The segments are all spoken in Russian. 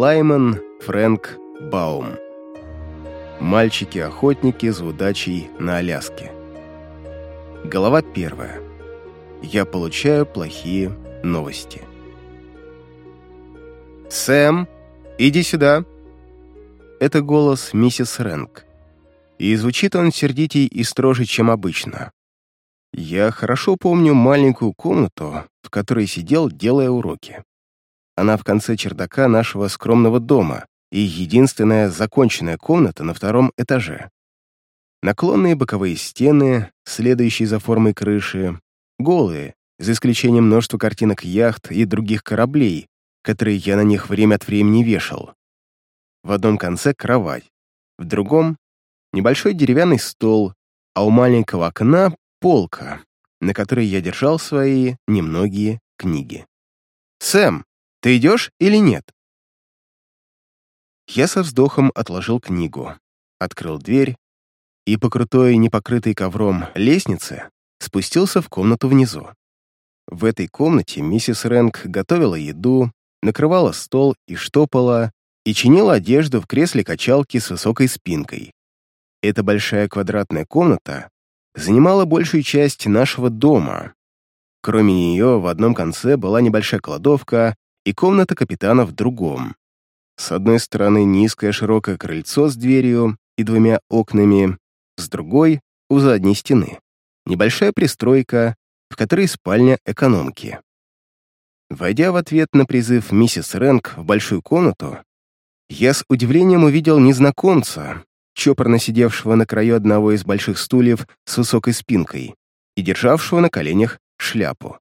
Лайман Фрэнк Баум. Мальчики-охотники с удачей на Аляске. Глава первая. Я получаю плохие новости. «Сэм, иди сюда!» Это голос миссис Рэнк. И звучит он сердитей и строже, чем обычно. Я хорошо помню маленькую комнату, в которой сидел, делая уроки. Она в конце чердака нашего скромного дома и единственная законченная комната на втором этаже. Наклонные боковые стены, следующие за формой крыши, голые, за исключением множества картинок яхт и других кораблей, которые я на них время от времени вешал. В одном конце кровать, в другом — небольшой деревянный стол, а у маленького окна — полка, на которой я держал свои немногие книги. «Сэм, ты идешь или нет?» Я со вздохом отложил книгу, открыл дверь и по крутой, непокрытой ковром лестнице спустился в комнату внизу. В этой комнате миссис Рэнк готовила еду, накрывала стол и штопала, и чинила одежду в кресле качалки с высокой спинкой. Эта большая квадратная комната занимала большую часть нашего дома. Кроме нее, в одном конце была небольшая кладовка и комната капитана в другом. С одной стороны низкое широкое крыльцо с дверью и двумя окнами, с другой — у задней стены. Небольшая пристройка, в которой спальня экономки. Войдя в ответ на призыв миссис Рэнк в большую комнату, я с удивлением увидел незнакомца, чопорно сидевшего на краю одного из больших стульев с высокой спинкой и державшего на коленях шляпу.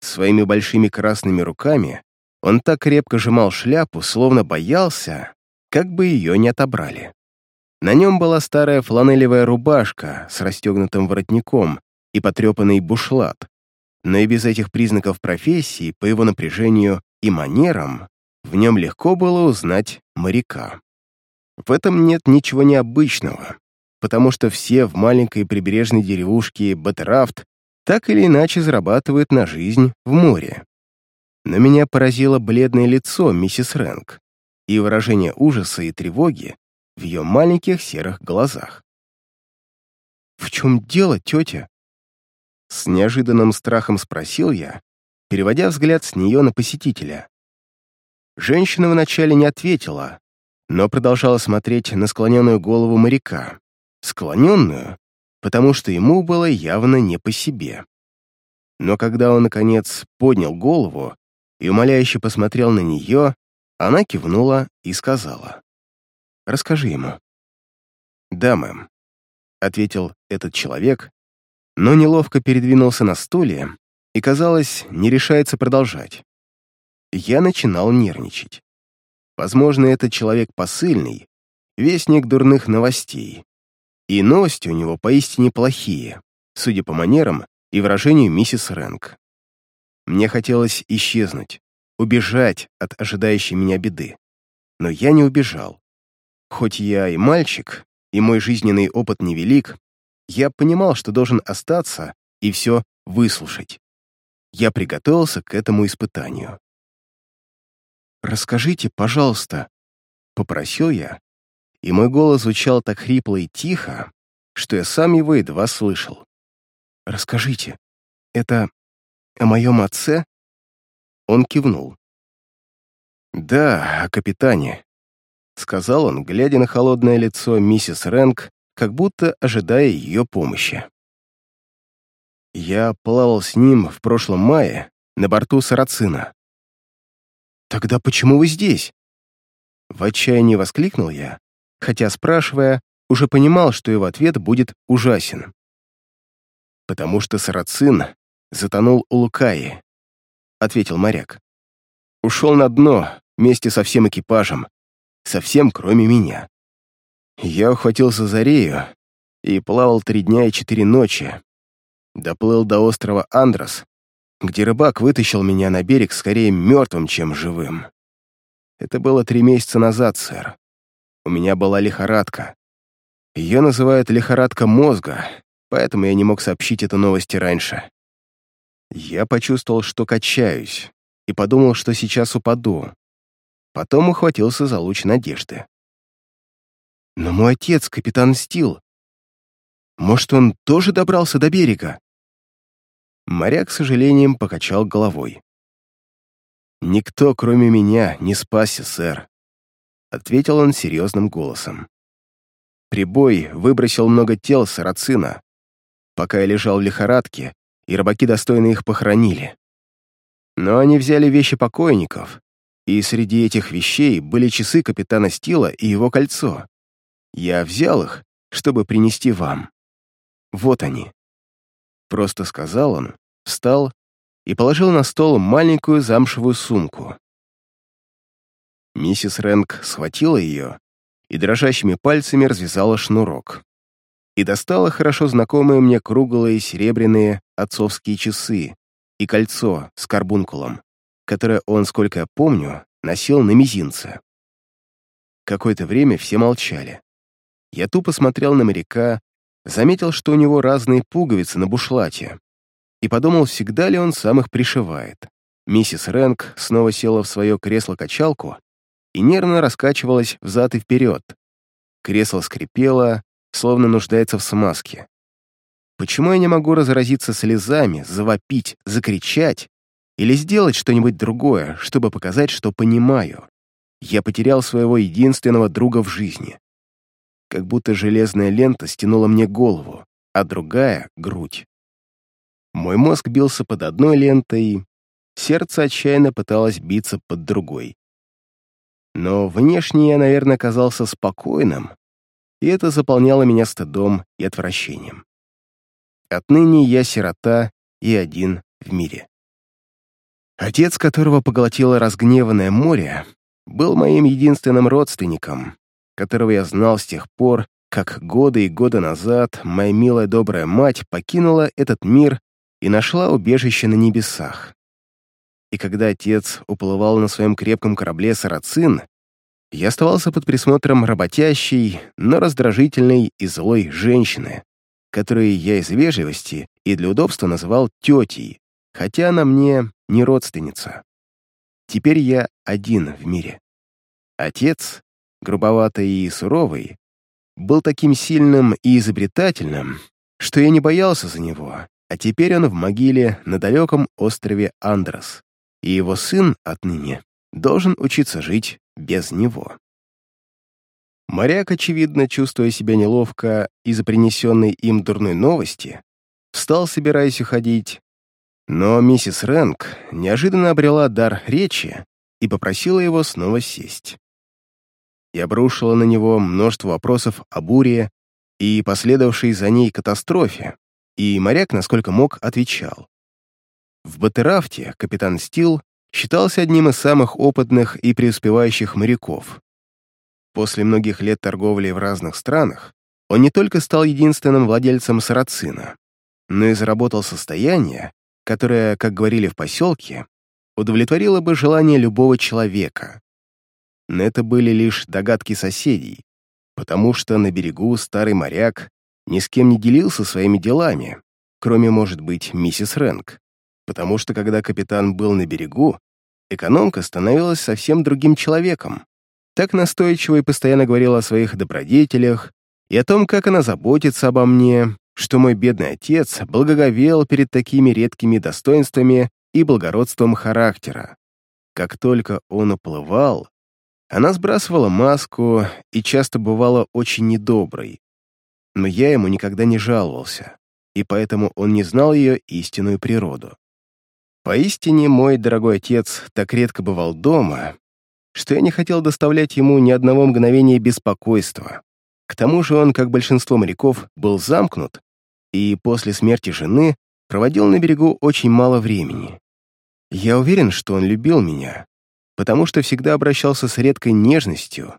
Своими большими красными руками он так крепко сжимал шляпу, словно боялся, как бы ее не отобрали. На нем была старая фланелевая рубашка с расстегнутым воротником и потрепанный бушлат, но и без этих признаков профессии, по его напряжению и манерам, в нем легко было узнать моряка. В этом нет ничего необычного, потому что все в маленькой прибрежной деревушке Батерафт так или иначе зарабатывают на жизнь в море. Но меня поразило бледное лицо миссис Рэнк и выражение ужаса и тревоги в ее маленьких серых глазах. «В чем дело, тетя?» С неожиданным страхом спросил я, переводя взгляд с нее на посетителя. Женщина вначале не ответила, но продолжала смотреть на склоненную голову моряка. Склоненную, потому что ему было явно не по себе. Но когда он, наконец, поднял голову и умоляюще посмотрел на нее, она кивнула и сказала. «Расскажи ему». «Да, мэм», — ответил этот человек, но неловко передвинулся на стуле и, казалось, не решается продолжать. Я начинал нервничать. Возможно, этот человек посыльный, вестник дурных новостей, и новости у него поистине плохие, судя по манерам и выражению миссис Рэнк. Мне хотелось исчезнуть, убежать от ожидающей меня беды. Но я не убежал. Хоть я и мальчик, и мой жизненный опыт невелик, я понимал, что должен остаться и все выслушать. Я приготовился к этому испытанию. «Расскажите, пожалуйста», — попросил я, и мой голос звучал так хрипло и тихо, что я сам его едва слышал. «Расскажите, это о моем отце?» Он кивнул. «Да, о капитане», — сказал он, глядя на холодное лицо миссис Рэнк, как будто ожидая ее помощи. Я плавал с ним в прошлом мае на борту Сарацина. «Тогда почему вы здесь?» В отчаянии воскликнул я, хотя, спрашивая, уже понимал, что его ответ будет ужасен. «Потому что Сарацин затонул у Лукаи», — ответил моряк. «Ушел на дно вместе со всем экипажем, совсем кроме меня. Я ухватился за рею и плавал три дня и четыре ночи. Доплыл до острова Андрос, где рыбак вытащил меня на берег скорее мертвым, чем живым. Это было три месяца назад, сэр. У меня была лихорадка. Ее называют лихорадка мозга, поэтому я не мог сообщить эту новость раньше. Я почувствовал, что качаюсь, и подумал, что сейчас упаду. потом ухватился за луч надежды. «Но мой отец, капитан Стил, может, он тоже добрался до берега?» Моряк, с сожалением, покачал головой. «Никто, кроме меня, не спасся, сэр», — ответил он серьезным голосом. Прибой выбросил много тел сарацина, пока я лежал в лихорадке, и рыбаки достойно их похоронили. Но они взяли вещи покойников, и среди этих вещей были часы капитана Стила и его кольцо. Я взял их, чтобы принести вам. Вот они. Просто сказал он, встал и положил на стол маленькую замшевую сумку. Миссис Рэнк схватила ее и дрожащими пальцами развязала шнурок. И достала хорошо знакомые мне круглые серебряные отцовские часы и кольцо с карбункулом, которое он, сколько я помню, носил на мизинце. Какое-то время все молчали. Я тупо смотрел на моряка, заметил, что у него разные пуговицы на бушлате, и подумал, всегда ли он сам их пришивает. Миссис Рэнк снова села в свое кресло-качалку и нервно раскачивалась взад и вперед. Кресло скрипело, словно нуждается в смазке. Почему я не могу разразиться слезами, завопить, закричать или сделать что-нибудь другое, чтобы показать, что понимаю? Я потерял своего единственного друга в жизни как будто железная лента стянула мне голову, а другая — грудь. Мой мозг бился под одной лентой, сердце отчаянно пыталось биться под другой. Но внешне я, наверное, казался спокойным, и это заполняло меня стыдом и отвращением. Отныне я сирота и один в мире. Отец, которого поглотило разгневанное море, был моим единственным родственником, которого я знал с тех пор, как годы и годы назад моя милая добрая мать покинула этот мир и нашла убежище на небесах. И когда отец уплывал на своем крепком корабле «Сарацин», я оставался под присмотром работящей, но раздражительной и злой женщины, которую я из вежливости и для удобства называл тетей, хотя она мне не родственница. Теперь я один в мире. Отец грубоватый и суровый, был таким сильным и изобретательным, что я не боялся за него, а теперь он в могиле на далеком острове Андрос, и его сын отныне должен учиться жить без него. Моряк, очевидно, чувствуя себя неловко из-за принесенной им дурной новости, встал, собираясь уходить, но миссис Рэнк неожиданно обрела дар речи и попросила его снова сесть и обрушила на него множество вопросов о буре и последовавшей за ней катастрофе, и моряк, насколько мог, отвечал. В Батерафте капитан Стил считался одним из самых опытных и преуспевающих моряков. После многих лет торговли в разных странах он не только стал единственным владельцем сарацина, но и заработал состояние, которое, как говорили в поселке, удовлетворило бы желание любого человека, но это были лишь догадки соседей, потому что на берегу старый моряк ни с кем не делился своими делами, кроме, может быть, миссис Рэнк, потому что когда капитан был на берегу, экономка становилась совсем другим человеком. Так настойчиво и постоянно говорила о своих добродетелях и о том, как она заботится обо мне, что мой бедный отец благоговел перед такими редкими достоинствами и благородством характера. Как только он уплывал, она сбрасывала маску и часто бывала очень недоброй. Но я ему никогда не жаловался, и поэтому он не знал ее истинную природу. Поистине, мой дорогой отец так редко бывал дома, что я не хотел доставлять ему ни одного мгновения беспокойства. К тому же он, как большинство моряков, был замкнут и после смерти жены проводил на берегу очень мало времени. Я уверен, что он любил меня, потому что всегда обращался с редкой нежностью,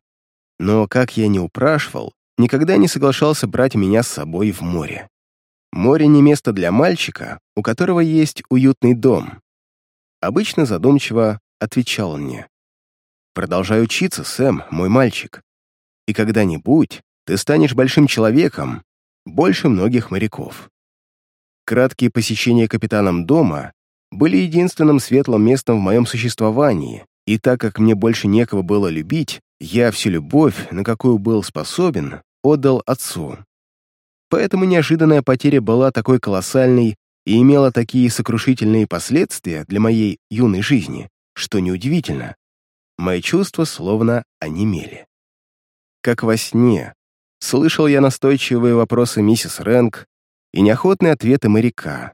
но, как я не упрашивал, никогда не соглашался брать меня с собой в море. Море не место для мальчика, у которого есть уютный дом. Обычно задумчиво отвечал он мне. «Продолжай учиться, Сэм, мой мальчик. И когда-нибудь ты станешь большим человеком, больше многих моряков». Краткие посещения капитаном дома были единственным светлым местом в моем существовании, И так как мне больше некого было любить, я всю любовь, на какую был способен, отдал отцу. Поэтому неожиданная потеря была такой колоссальной и имела такие сокрушительные последствия для моей юной жизни, что неудивительно. Мои чувства словно онемели. Как во сне, слышал я настойчивые вопросы миссис Рэнк и неохотные ответы моряка.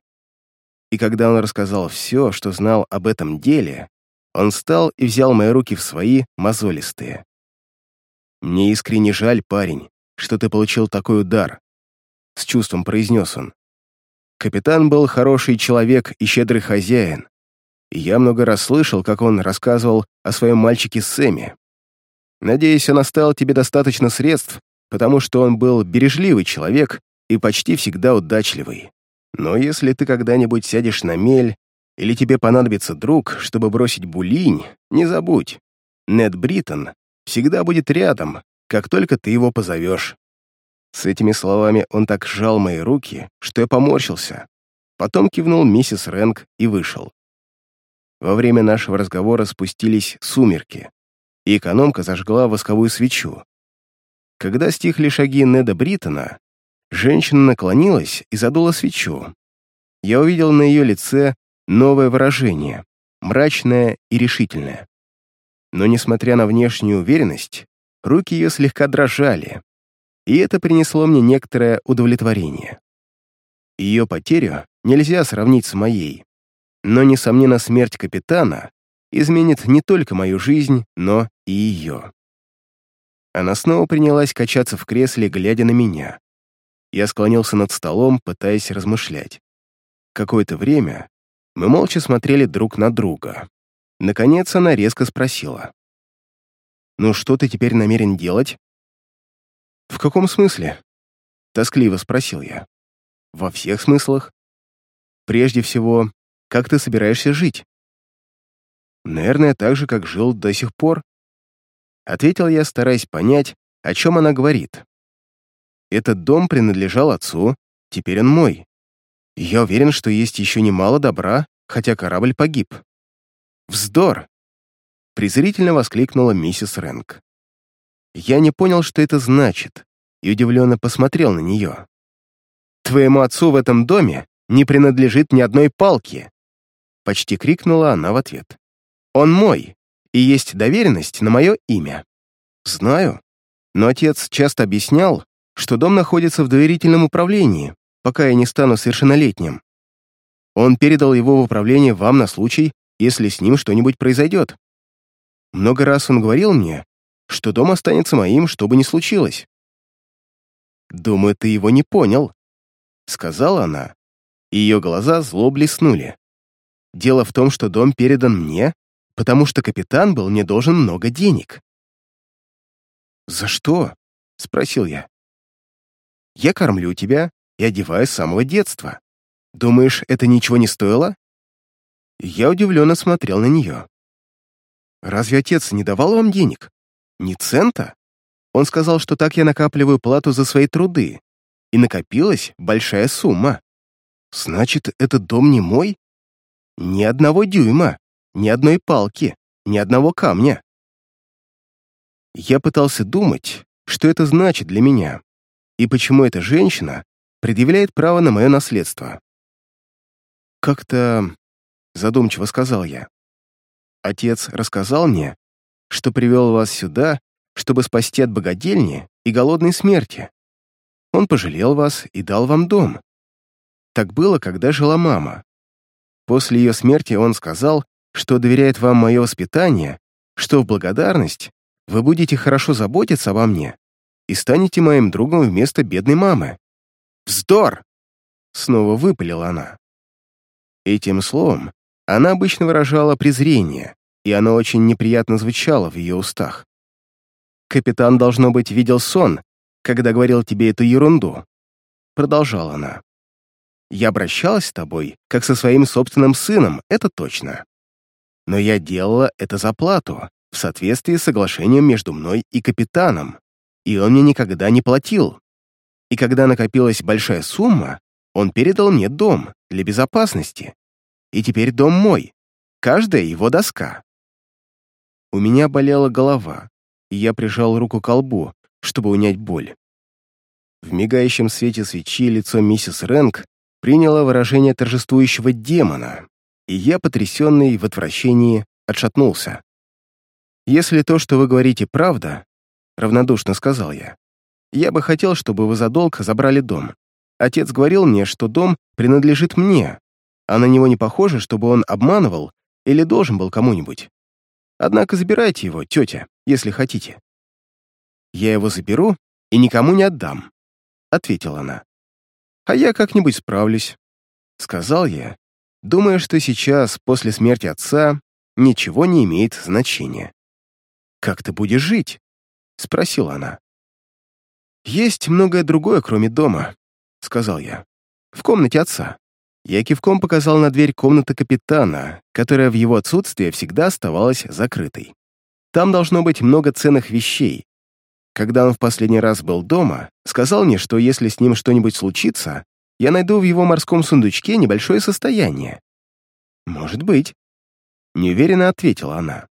И когда он рассказал все, что знал об этом деле, он встал и взял мои руки в свои, мозолистые. «Мне искренне жаль, парень, что ты получил такой удар», — с чувством произнес он. Капитан был хороший человек и щедрый хозяин, и я много раз слышал, как он рассказывал о своем мальчике Сэме. Надеюсь, он оставил тебе достаточно средств, потому что он был бережливый человек и почти всегда удачливый. Но если ты когда-нибудь сядешь на мель, или тебе понадобится друг, чтобы бросить булинь, не забудь. Нед Бриттон всегда будет рядом, как только ты его позовешь. С этими словами он так сжал мои руки, что я поморщился. Потом кивнул миссис Рэнк и вышел. Во время нашего разговора спустились сумерки, и экономка зажгла восковую свечу. Когда стихли шаги Неда Бриттона, женщина наклонилась и задула свечу. Я увидел на ее лице новое выражение, мрачное и решительное. Но, несмотря на внешнюю уверенность, руки ее слегка дрожали, и это принесло мне некоторое удовлетворение. Ее потерю нельзя сравнить с моей, но, несомненно, смерть капитана изменит не только мою жизнь, но и ее. Она снова принялась качаться в кресле, глядя на меня. Я склонился над столом, пытаясь размышлять. Какое-то время мы молча смотрели друг на друга. Наконец она резко спросила. «Ну что ты теперь намерен делать?» «В каком смысле?» — тоскливо спросил я. «Во всех смыслах. Прежде всего, как ты собираешься жить?» «Наверное, так же, как жил до сих пор», — ответил я, стараясь понять, о чем она говорит. «Этот дом принадлежал отцу, теперь он мой. Я уверен, что есть еще немало добра, хотя корабль погиб. «Вздор!» — презрительно воскликнула миссис Рэнк. Я не понял, что это значит, и удивленно посмотрел на нее. «Твоему отцу в этом доме не принадлежит ни одной палки!» Почти крикнула она в ответ. «Он мой, и есть доверенность на мое имя». «Знаю, но отец часто объяснял, что дом находится в доверительном управлении, пока я не стану совершеннолетним. Он передал его в управление вам на случай, если с ним что-нибудь произойдет. Много раз он говорил мне, что дом останется моим, что бы ни случилось. «Думаю, ты его не понял», — сказала она, ее глаза зло блеснули. «Дело в том, что дом передан мне, потому что капитан был мне должен много денег». «За что?» — спросил я. «Я кормлю тебя и одеваю с самого детства. Думаешь, это ничего не стоило?» Я удивленно смотрел на нее. «Разве отец не давал вам денег? Ни цента?» Он сказал, что так я накапливаю плату за свои труды, и накопилась большая сумма. Значит, этот дом не мой? Ни одного дюйма, ни одной палки, ни одного камня. Я пытался думать, что это значит для меня, и почему эта женщина предъявляет право на мое наследство. «Как-то...» — задумчиво сказал я. «Отец рассказал мне, что привел вас сюда, чтобы спасти от богадельни и голодной смерти. Он пожалел вас и дал вам дом. Так было, когда жила мама. После ее смерти он сказал, что доверяет вам мое воспитание, что в благодарность вы будете хорошо заботиться обо мне и станете моим другом вместо бедной мамы. «Вздор!» — снова выпалила она. Этим словом она обычно выражала презрение, и оно очень неприятно звучало в ее устах. «Капитан, должно быть, видел сон, когда говорил тебе эту ерунду», — продолжала она. «Я обращалась с тобой, как со своим собственным сыном, это точно. Но я делала это за плату, в соответствии с соглашением между мной и капитаном, и он мне никогда не платил. И когда накопилась большая сумма, он передал мне дом для безопасности. И теперь дом мой, каждая его доска. У меня болела голова, и я прижал руку к колбу, чтобы унять боль. В мигающем свете свечи лицо миссис Рэнк приняло выражение торжествующего демона, и я, потрясенный в отвращении, отшатнулся. «Если то, что вы говорите, правда, — равнодушно сказал я, — я бы хотел, чтобы вы за долг забрали дом. Отец говорил мне, что дом принадлежит мне, а на него не похоже, чтобы он обманывал или должен был кому-нибудь. Однако забирайте его, тетя, если хотите. Я его заберу и никому не отдам, ответила она. А я как-нибудь справлюсь, сказал я, думая, что сейчас, после смерти отца, ничего не имеет значения. «Как ты будешь жить?» — спросила она. «Есть многое другое, кроме дома», — сказал я. «В комнате отца». Я кивком показал на дверь комнаты капитана, которая в его отсутствие всегда оставалась закрытой. Там должно быть много ценных вещей. Когда он в последний раз был дома, сказал мне, что если с ним что-нибудь случится, я найду в его морском сундучке небольшое состояние. «Может быть», — неуверенно ответила она.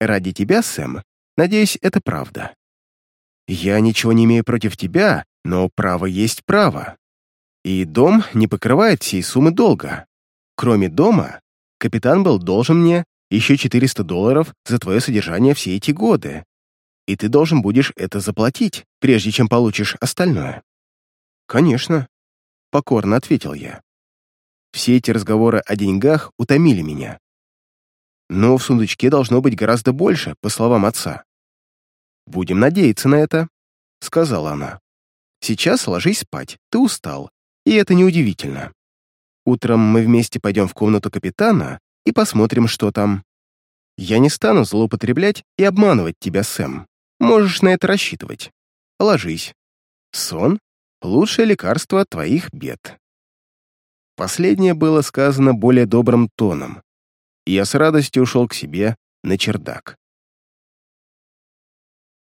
«Ради тебя, Сэм, надеюсь, это правда. Я ничего не имею против тебя, но право есть право. И дом не покрывает всей суммы долга. Кроме дома, капитан был должен мне еще 400 долларов за твое содержание все эти годы. И ты должен будешь это заплатить, прежде чем получишь остальное. Конечно, покорно ответил я. Все эти разговоры о деньгах утомили меня. Но в сундучке должно быть гораздо больше, по словам отца. «Будем надеяться на это», — сказала она. «Сейчас ложись спать, ты устал, и это неудивительно. Утром мы вместе пойдем в комнату капитана и посмотрим, что там. Я не стану злоупотреблять и обманывать тебя, Сэм. Можешь на это рассчитывать. Ложись. Сон — лучшее лекарство от твоих бед». Последнее было сказано более добрым тоном, я с радостью ушел к себе на чердак.